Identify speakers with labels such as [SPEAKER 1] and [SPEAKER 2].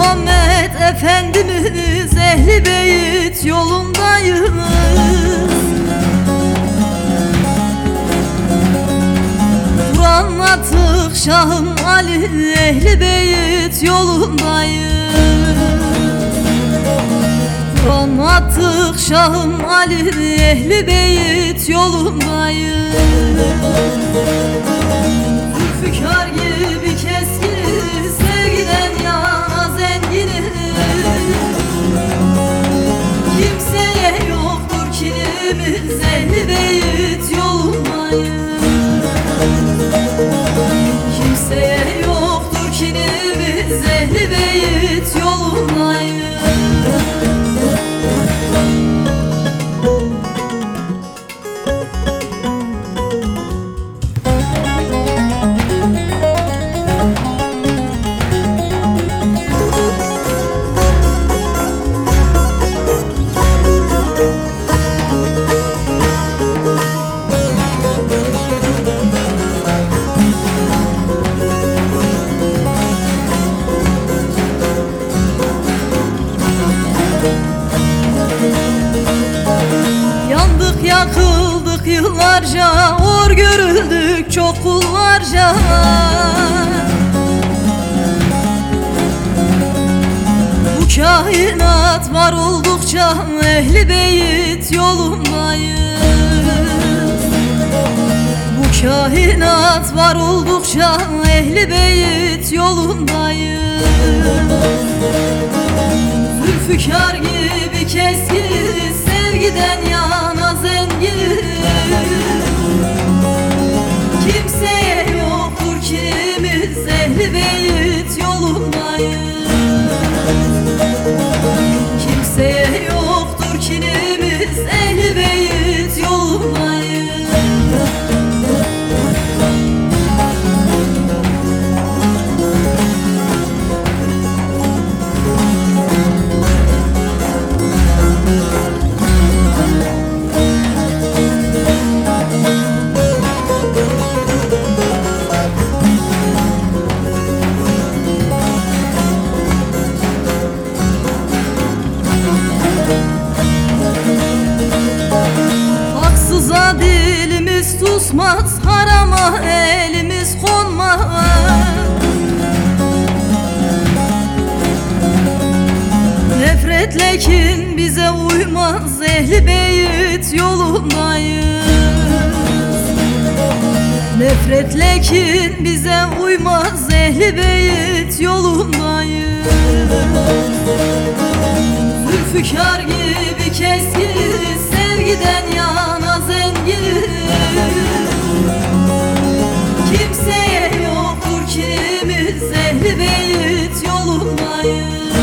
[SPEAKER 1] Muhammed Efendimiz Ehli Beyt yolundayız. Anlattık Şahım Ali Ehli Beyt yolundayız. Anlattık Şahım Ali Ehli Beyt yolundayız. Yakıldık yıllarca Or görüldük çok kullarca. Bu kainat var oldukça Ehli beyit yolundayız. Bu kainat var oldukça Ehli beyit yolundayız. Zülfikar gibi keskin Sevgiden yana yolundayız Kimseye susmaz Harama elimiz konmaz. Nefretle kin bize uymaz Ehli beyit yolundayız. Nefretle kin bize uymaz Ehli beyit yolundayız. Zülfikar gibi keskin you.